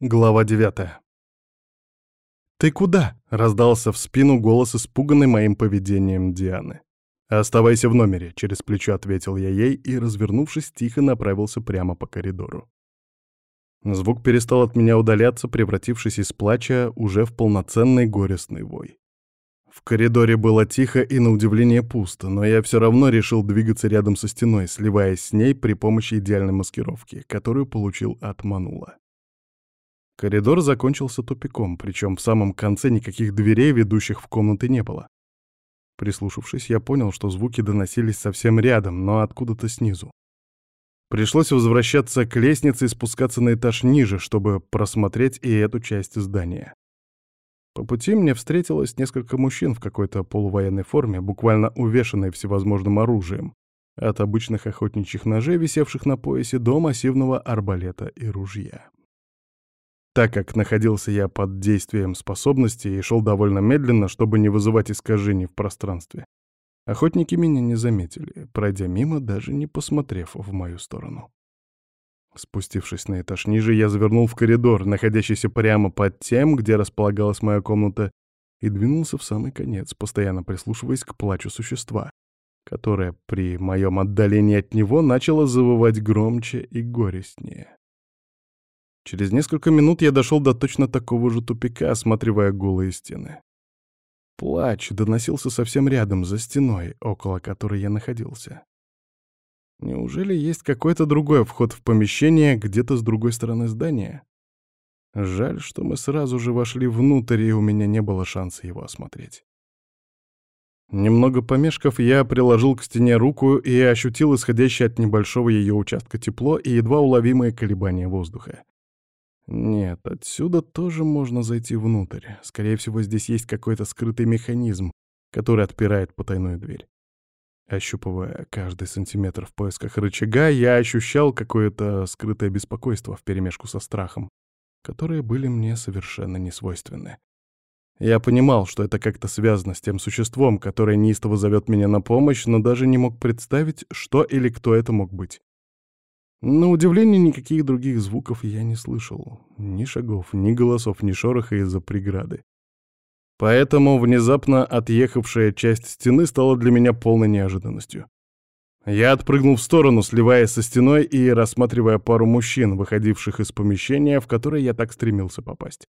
Глава девятая. «Ты куда?» — раздался в спину голос, испуганный моим поведением Дианы. «Оставайся в номере», — через плечо ответил я ей и, развернувшись, тихо направился прямо по коридору. Звук перестал от меня удаляться, превратившись из плача уже в полноценный горестный вой. В коридоре было тихо и, на удивление, пусто, но я все равно решил двигаться рядом со стеной, сливаясь с ней при помощи идеальной маскировки, которую получил от Манула. Коридор закончился тупиком, причем в самом конце никаких дверей, ведущих в комнаты, не было. Прислушавшись, я понял, что звуки доносились совсем рядом, но откуда-то снизу. Пришлось возвращаться к лестнице и спускаться на этаж ниже, чтобы просмотреть и эту часть здания. По пути мне встретилось несколько мужчин в какой-то полувоенной форме, буквально увешанные всевозможным оружием, от обычных охотничьих ножей, висевших на поясе, до массивного арбалета и ружья. Так как находился я под действием способности и шел довольно медленно, чтобы не вызывать искажений в пространстве, охотники меня не заметили, пройдя мимо, даже не посмотрев в мою сторону. Спустившись на этаж ниже, я завернул в коридор, находящийся прямо под тем, где располагалась моя комната, и двинулся в самый конец, постоянно прислушиваясь к плачу существа, которое при моем отдалении от него начало завывать громче и горестнее. Через несколько минут я дошел до точно такого же тупика, осматривая голые стены. Плач доносился совсем рядом, за стеной, около которой я находился. Неужели есть какой-то другой вход в помещение где-то с другой стороны здания? Жаль, что мы сразу же вошли внутрь, и у меня не было шанса его осмотреть. Немного помешков, я приложил к стене руку и ощутил исходящее от небольшого ее участка тепло и едва уловимые колебания воздуха. Нет, отсюда тоже можно зайти внутрь. Скорее всего, здесь есть какой-то скрытый механизм, который отпирает потайную дверь. Ощупывая каждый сантиметр в поисках рычага, я ощущал какое-то скрытое беспокойство вперемешку со страхом, которые были мне совершенно несвойственны. Я понимал, что это как-то связано с тем существом, которое неистово зовет меня на помощь, но даже не мог представить, что или кто это мог быть. На удивление, никаких других звуков я не слышал. Ни шагов, ни голосов, ни шороха из-за преграды. Поэтому внезапно отъехавшая часть стены стала для меня полной неожиданностью. Я отпрыгнул в сторону, сливаясь со стеной и рассматривая пару мужчин, выходивших из помещения, в которое я так стремился попасть.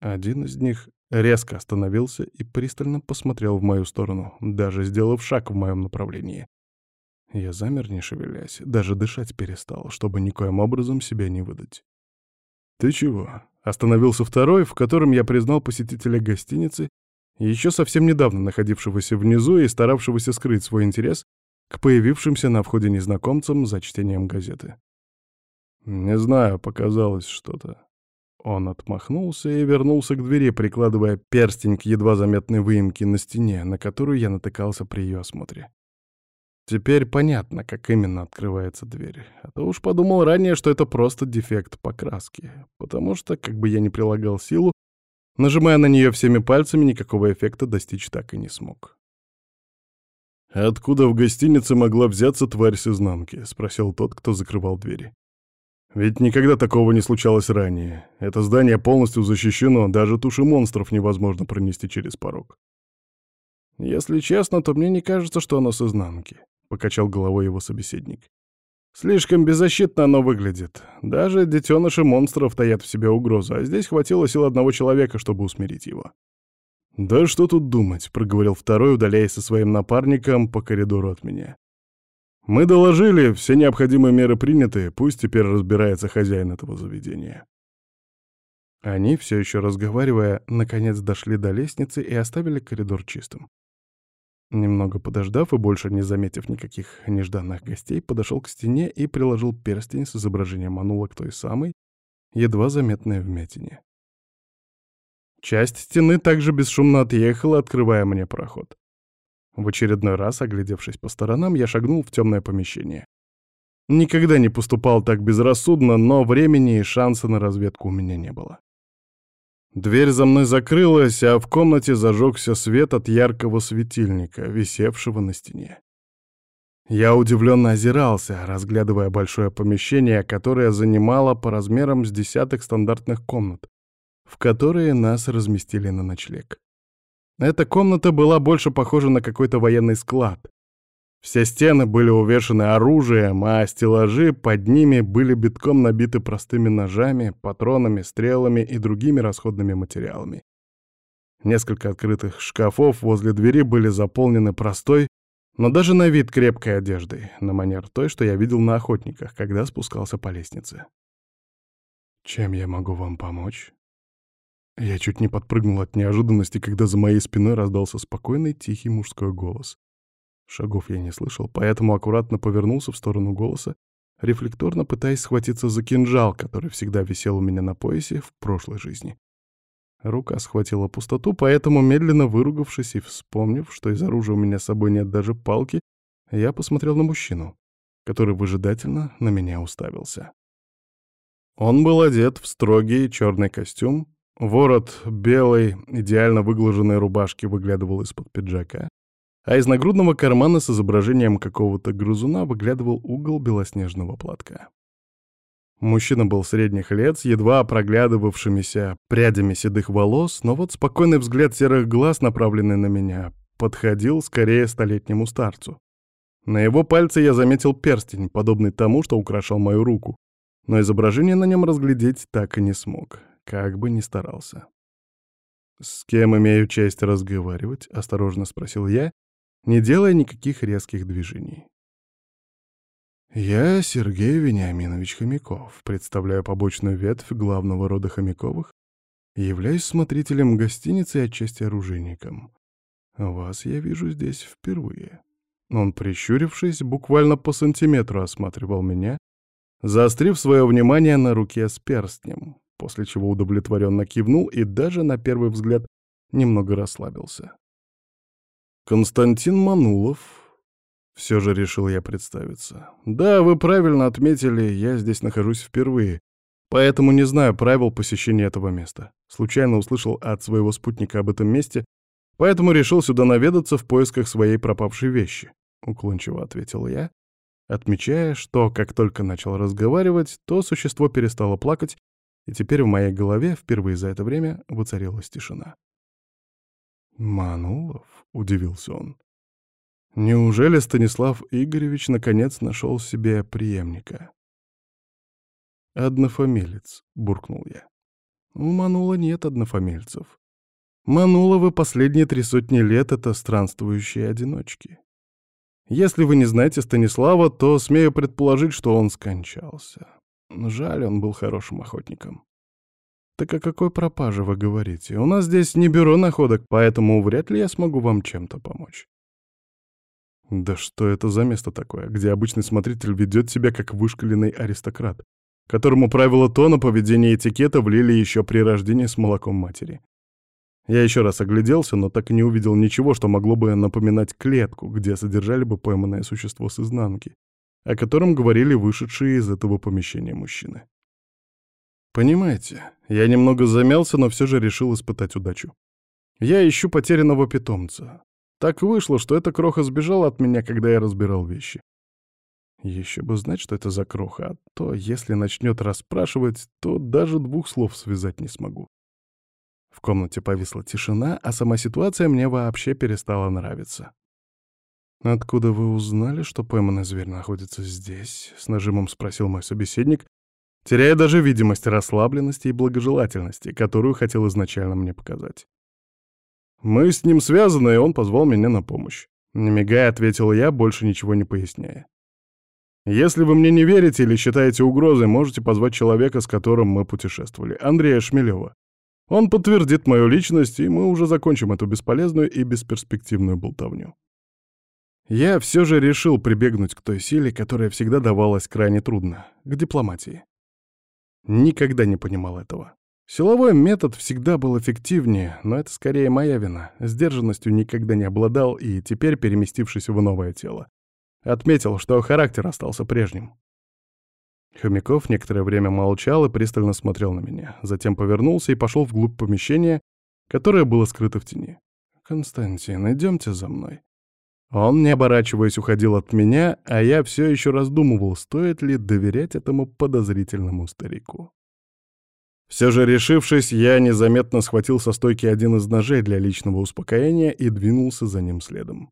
Один из них резко остановился и пристально посмотрел в мою сторону, даже сделав шаг в моем направлении. Я замер, не шевелясь, даже дышать перестал, чтобы никоим образом себя не выдать. «Ты чего?» — остановился второй, в котором я признал посетителя гостиницы, еще совсем недавно находившегося внизу и старавшегося скрыть свой интерес к появившимся на входе незнакомцам за чтением газеты. «Не знаю, показалось что-то». Он отмахнулся и вернулся к двери, прикладывая перстень к едва заметной выемке на стене, на которую я натыкался при ее осмотре. Теперь понятно, как именно открывается дверь. А то уж подумал ранее, что это просто дефект покраски. Потому что, как бы я ни прилагал силу, нажимая на нее всеми пальцами, никакого эффекта достичь так и не смог. «Откуда в гостинице могла взяться тварь с изнанки?» — спросил тот, кто закрывал двери. «Ведь никогда такого не случалось ранее. Это здание полностью защищено, даже туши монстров невозможно пронести через порог». «Если честно, то мне не кажется, что оно с изнанки покачал головой его собеседник. Слишком беззащитно оно выглядит. Даже детеныши монстров таят в себе угрозу, а здесь хватило сил одного человека, чтобы усмирить его. «Да что тут думать», — проговорил второй, удаляясь со своим напарником по коридору от меня. «Мы доложили, все необходимые меры приняты, пусть теперь разбирается хозяин этого заведения». Они, все еще разговаривая, наконец дошли до лестницы и оставили коридор чистым. Немного подождав и больше не заметив никаких нежданных гостей, подошел к стене и приложил перстень с изображением Манула к той самой, едва заметной вмятине. Часть стены также бесшумно отъехала, открывая мне проход. В очередной раз, оглядевшись по сторонам, я шагнул в темное помещение. Никогда не поступал так безрассудно, но времени и шанса на разведку у меня не было. Дверь за мной закрылась, а в комнате зажегся свет от яркого светильника, висевшего на стене. Я удивленно озирался, разглядывая большое помещение, которое занимало по размерам с десяток стандартных комнат, в которые нас разместили на ночлег. Эта комната была больше похожа на какой-то военный склад. Все стены были увешаны оружием, а стеллажи под ними были битком набиты простыми ножами, патронами, стрелами и другими расходными материалами. Несколько открытых шкафов возле двери были заполнены простой, но даже на вид крепкой одеждой, на манер той, что я видел на охотниках, когда спускался по лестнице. «Чем я могу вам помочь?» Я чуть не подпрыгнул от неожиданности, когда за моей спиной раздался спокойный, тихий мужской голос. Шагов я не слышал, поэтому аккуратно повернулся в сторону голоса, рефлекторно пытаясь схватиться за кинжал, который всегда висел у меня на поясе в прошлой жизни. Рука схватила пустоту, поэтому, медленно выругавшись и вспомнив, что из оружия у меня с собой нет даже палки, я посмотрел на мужчину, который выжидательно на меня уставился. Он был одет в строгий черный костюм, ворот белой, идеально выглаженной рубашки выглядывал из-под пиджака, а из нагрудного кармана с изображением какого-то грызуна выглядывал угол белоснежного платка. Мужчина был средних лет, с едва проглядывавшимися прядями седых волос, но вот спокойный взгляд серых глаз, направленный на меня, подходил скорее столетнему старцу. На его пальце я заметил перстень, подобный тому, что украшал мою руку, но изображение на нем разглядеть так и не смог, как бы ни старался. «С кем имею честь разговаривать?» — осторожно спросил я, не делая никаких резких движений. Я Сергей Вениаминович Хомяков, представляю побочную ветвь главного рода Хомяковых, являюсь смотрителем гостиницы и отчасти оружейником. Вас я вижу здесь впервые. Он, прищурившись, буквально по сантиметру осматривал меня, заострив свое внимание на руке с перстнем, после чего удовлетворенно кивнул и даже на первый взгляд немного расслабился. Константин Манулов, все же решил я представиться. Да, вы правильно отметили, я здесь нахожусь впервые, поэтому не знаю правил посещения этого места. Случайно услышал от своего спутника об этом месте, поэтому решил сюда наведаться в поисках своей пропавшей вещи. Уклончиво ответил я, отмечая, что как только начал разговаривать, то существо перестало плакать, и теперь в моей голове впервые за это время воцарилась тишина. «Манулов?» — удивился он. Неужели Станислав Игоревич наконец нашел себе преемника? «Однофамилец», — буркнул я. «У Манула нет однофамильцев. Мануловы последние три сотни лет — это странствующие одиночки. Если вы не знаете Станислава, то смею предположить, что он скончался. Жаль, он был хорошим охотником». «Так о какой пропаже вы говорите? У нас здесь не бюро находок, поэтому вряд ли я смогу вам чем-то помочь». Да что это за место такое, где обычный смотритель ведет себя как вышкаленный аристократ, которому правила тона, поведения и этикета влили еще при рождении с молоком матери? Я еще раз огляделся, но так и не увидел ничего, что могло бы напоминать клетку, где содержали бы пойманное существо с изнанки, о котором говорили вышедшие из этого помещения мужчины. Понимаете, я немного замялся, но все же решил испытать удачу. Я ищу потерянного питомца. Так вышло, что эта кроха сбежала от меня, когда я разбирал вещи. Еще бы знать, что это за кроха, а то, если начнет расспрашивать, то даже двух слов связать не смогу. В комнате повисла тишина, а сама ситуация мне вообще перестала нравиться. «Откуда вы узнали, что пойманный зверь находится здесь?» — с нажимом спросил мой собеседник, теряя даже видимость расслабленности и благожелательности, которую хотел изначально мне показать. Мы с ним связаны, и он позвал меня на помощь. Не мигая, ответил я, больше ничего не поясняя. Если вы мне не верите или считаете угрозой, можете позвать человека, с которым мы путешествовали, Андрея Шмелева. Он подтвердит мою личность, и мы уже закончим эту бесполезную и бесперспективную болтовню. Я все же решил прибегнуть к той силе, которая всегда давалась крайне трудно, к дипломатии. Никогда не понимал этого. Силовой метод всегда был эффективнее, но это скорее моя вина. Сдержанностью никогда не обладал и теперь, переместившись в новое тело, отметил, что характер остался прежним. Хомяков некоторое время молчал и пристально смотрел на меня, затем повернулся и пошел вглубь помещения, которое было скрыто в тени. «Константин, идемте за мной». Он, не оборачиваясь, уходил от меня, а я все еще раздумывал, стоит ли доверять этому подозрительному старику. Все же решившись, я незаметно схватил со стойки один из ножей для личного успокоения и двинулся за ним следом.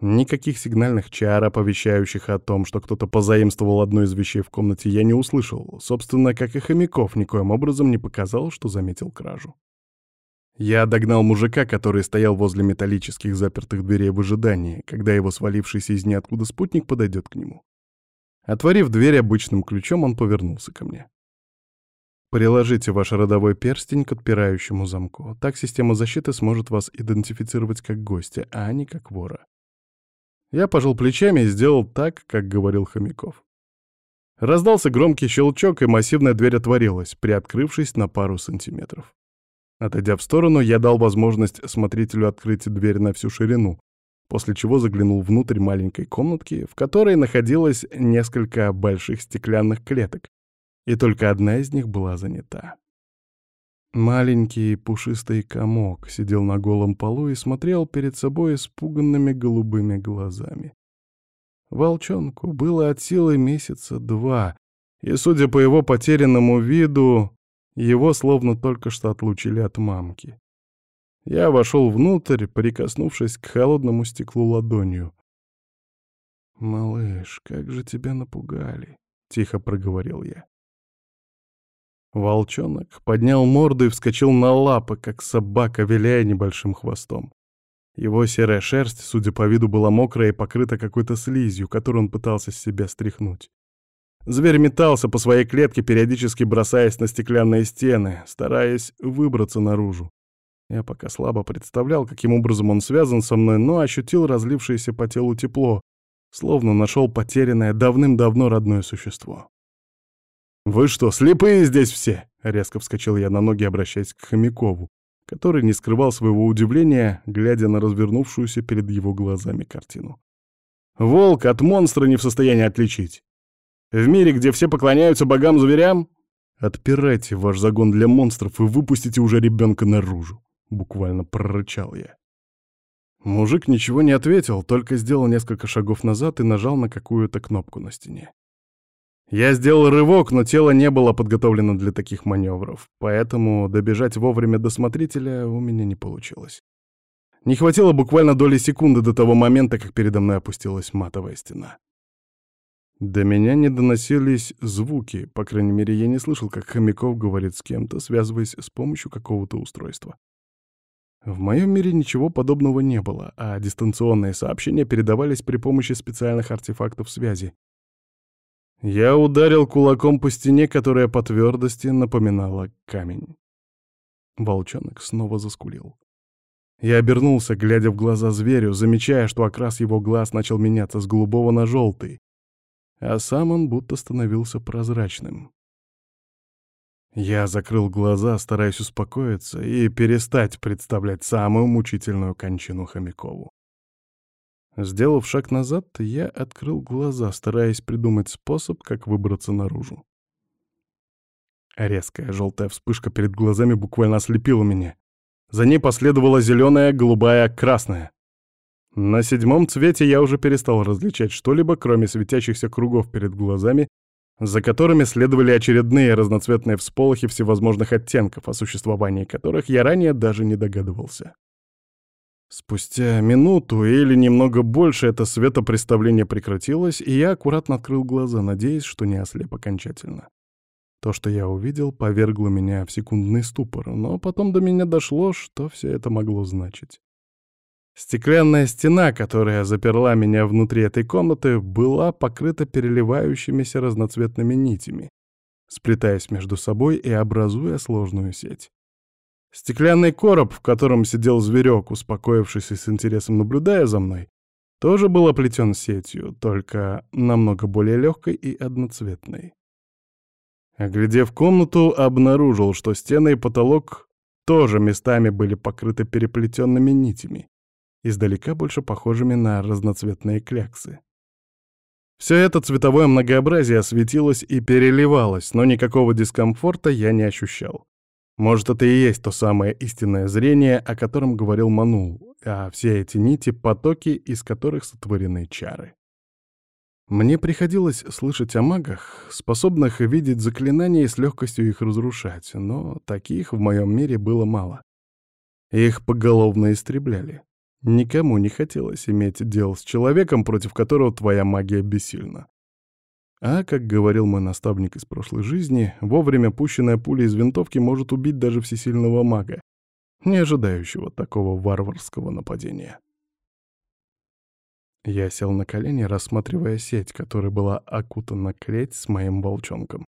Никаких сигнальных чар, оповещающих о том, что кто-то позаимствовал одну из вещей в комнате, я не услышал. Собственно, как и хомяков, никоим образом не показал, что заметил кражу. Я догнал мужика, который стоял возле металлических запертых дверей в ожидании, когда его свалившийся из ниоткуда спутник подойдет к нему. Отворив дверь обычным ключом, он повернулся ко мне. Приложите ваш родовой перстень к отпирающему замку. Так система защиты сможет вас идентифицировать как гостя, а не как вора. Я пожал плечами и сделал так, как говорил Хомяков. Раздался громкий щелчок, и массивная дверь отворилась, приоткрывшись на пару сантиметров. Отойдя в сторону, я дал возможность смотрителю открыть дверь на всю ширину, после чего заглянул внутрь маленькой комнатки, в которой находилось несколько больших стеклянных клеток, и только одна из них была занята. Маленький пушистый комок сидел на голом полу и смотрел перед собой испуганными голубыми глазами. Волчонку было от силы месяца два, и, судя по его потерянному виду, его словно только что отлучили от мамки. Я вошел внутрь, прикоснувшись к холодному стеклу ладонью. «Малыш, как же тебя напугали!» — тихо проговорил я. Волчонок поднял морду и вскочил на лапы, как собака, виляя небольшим хвостом. Его серая шерсть, судя по виду, была мокрая и покрыта какой-то слизью, которую он пытался с себя стряхнуть. Зверь метался по своей клетке, периодически бросаясь на стеклянные стены, стараясь выбраться наружу. Я пока слабо представлял, каким образом он связан со мной, но ощутил разлившееся по телу тепло, словно нашел потерянное давным-давно родное существо. «Вы что, слепые здесь все?» — резко вскочил я на ноги, обращаясь к Хомякову, который не скрывал своего удивления, глядя на развернувшуюся перед его глазами картину. «Волк от монстра не в состоянии отличить. В мире, где все поклоняются богам-зверям, отпирайте ваш загон для монстров и выпустите уже ребенка наружу», — буквально прорычал я. Мужик ничего не ответил, только сделал несколько шагов назад и нажал на какую-то кнопку на стене. Я сделал рывок, но тело не было подготовлено для таких маневров, поэтому добежать вовремя до смотрителя у меня не получилось. Не хватило буквально доли секунды до того момента, как передо мной опустилась матовая стена. До меня не доносились звуки, по крайней мере, я не слышал, как Хомяков говорит с кем-то, связываясь с помощью какого-то устройства. В моем мире ничего подобного не было, а дистанционные сообщения передавались при помощи специальных артефактов связи, я ударил кулаком по стене, которая по твердости напоминала камень. Волчонок снова заскулил. Я обернулся, глядя в глаза зверю, замечая, что окрас его глаз начал меняться с голубого на желтый, а сам он будто становился прозрачным. Я закрыл глаза, стараясь успокоиться и перестать представлять самую мучительную кончину Хомякову. Сделав шаг назад, я открыл глаза, стараясь придумать способ, как выбраться наружу. Резкая желтая вспышка перед глазами буквально ослепила меня. За ней последовала зеленая, голубая, красная. На седьмом цвете я уже перестал различать что-либо, кроме светящихся кругов перед глазами, за которыми следовали очередные разноцветные всполохи всевозможных оттенков, о существовании которых я ранее даже не догадывался. Спустя минуту или немного больше это светопреставление прекратилось, и я аккуратно открыл глаза, надеясь, что не ослеп окончательно. То, что я увидел, повергло меня в секундный ступор, но потом до меня дошло, что все это могло значить. Стеклянная стена, которая заперла меня внутри этой комнаты, была покрыта переливающимися разноцветными нитями, сплетаясь между собой и образуя сложную сеть. Стеклянный короб, в котором сидел зверек, успокоившийся с интересом наблюдая за мной, тоже был оплетен сетью, только намного более легкой и одноцветной. Оглядев комнату, обнаружил, что стены и потолок тоже местами были покрыты переплетенными нитями, издалека больше похожими на разноцветные кляксы. Все это цветовое многообразие осветилось и переливалось, но никакого дискомфорта я не ощущал. Может, это и есть то самое истинное зрение, о котором говорил Манул, а все эти нити — потоки, из которых сотворены чары. Мне приходилось слышать о магах, способных видеть заклинания и с легкостью их разрушать, но таких в моем мире было мало. Их поголовно истребляли. Никому не хотелось иметь дело с человеком, против которого твоя магия бессильна. А, как говорил мой наставник из прошлой жизни, вовремя пущенная пуля из винтовки может убить даже всесильного мага, не ожидающего такого варварского нападения. Я сел на колени, рассматривая сеть, которой была окутана клеть с моим волчонком.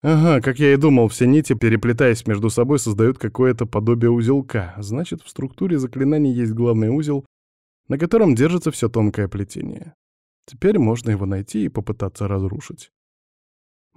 Ага, как я и думал, все нити, переплетаясь между собой, создают какое-то подобие узелка. Значит, в структуре заклинаний есть главный узел, на котором держится все тонкое плетение. Теперь можно его найти и попытаться разрушить.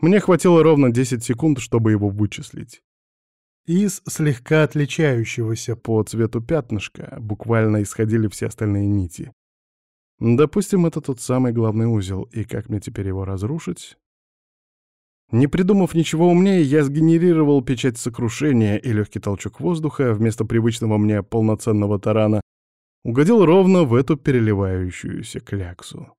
Мне хватило ровно 10 секунд, чтобы его вычислить. Из слегка отличающегося по цвету пятнышка буквально исходили все остальные нити. Допустим, это тот самый главный узел, и как мне теперь его разрушить? Не придумав ничего умнее, я сгенерировал печать сокрушения и легкий толчок воздуха вместо привычного мне полноценного тарана угодил ровно в эту переливающуюся кляксу.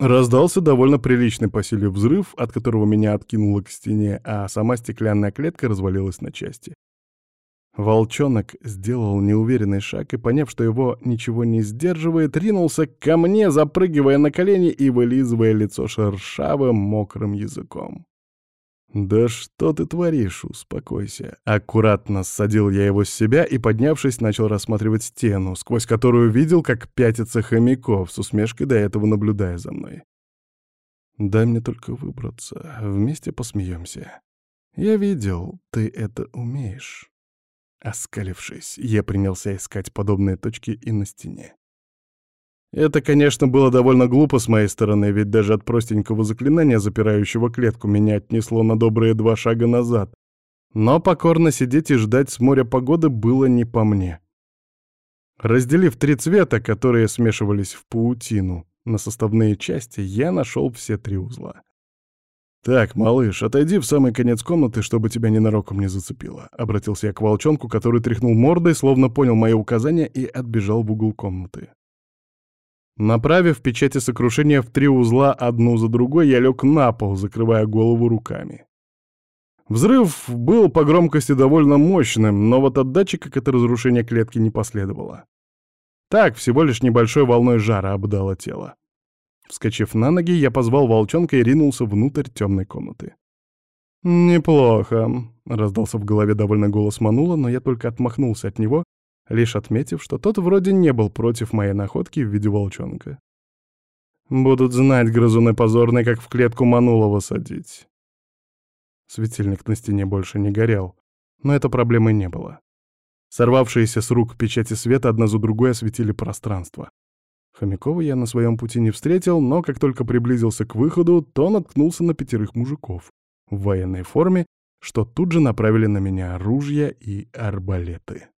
Раздался довольно приличный по силе взрыв, от которого меня откинуло к стене, а сама стеклянная клетка развалилась на части. Волчонок сделал неуверенный шаг и, поняв, что его ничего не сдерживает, ринулся ко мне, запрыгивая на колени и вылизывая лицо шершавым мокрым языком. «Да что ты творишь? Успокойся». Аккуратно ссадил я его с себя и, поднявшись, начал рассматривать стену, сквозь которую видел, как пятится хомяков, с усмешкой до этого наблюдая за мной. «Дай мне только выбраться, вместе посмеемся. Я видел, ты это умеешь». Оскалившись, я принялся искать подобные точки и на стене. Это, конечно, было довольно глупо с моей стороны, ведь даже от простенького заклинания, запирающего клетку, меня отнесло на добрые два шага назад. Но покорно сидеть и ждать с моря погоды было не по мне. Разделив три цвета, которые смешивались в паутину, на составные части, я нашел все три узла. «Так, малыш, отойди в самый конец комнаты, чтобы тебя ненароком не зацепило», — обратился я к волчонку, который тряхнул мордой, словно понял мои указания и отбежал в угол комнаты. Направив печати сокрушения в три узла одну за другой, я лег на пол, закрывая голову руками. Взрыв был по громкости довольно мощным, но вот от датчика это разрушение клетки не последовало. Так, всего лишь небольшой волной жара обдало тело. Вскочив на ноги, я позвал волчонка и ринулся внутрь темной комнаты. «Неплохо», — раздался в голове довольно голос Манула, но я только отмахнулся от него, лишь отметив, что тот вроде не был против моей находки в виде волчонка. «Будут знать грызуны позорные, как в клетку Манулова садить». Светильник на стене больше не горел, но это проблемы не было. Сорвавшиеся с рук печати света одна за другой осветили пространство. Хомякова я на своем пути не встретил, но как только приблизился к выходу, то наткнулся на пятерых мужиков в военной форме, что тут же направили на меня ружья и арбалеты.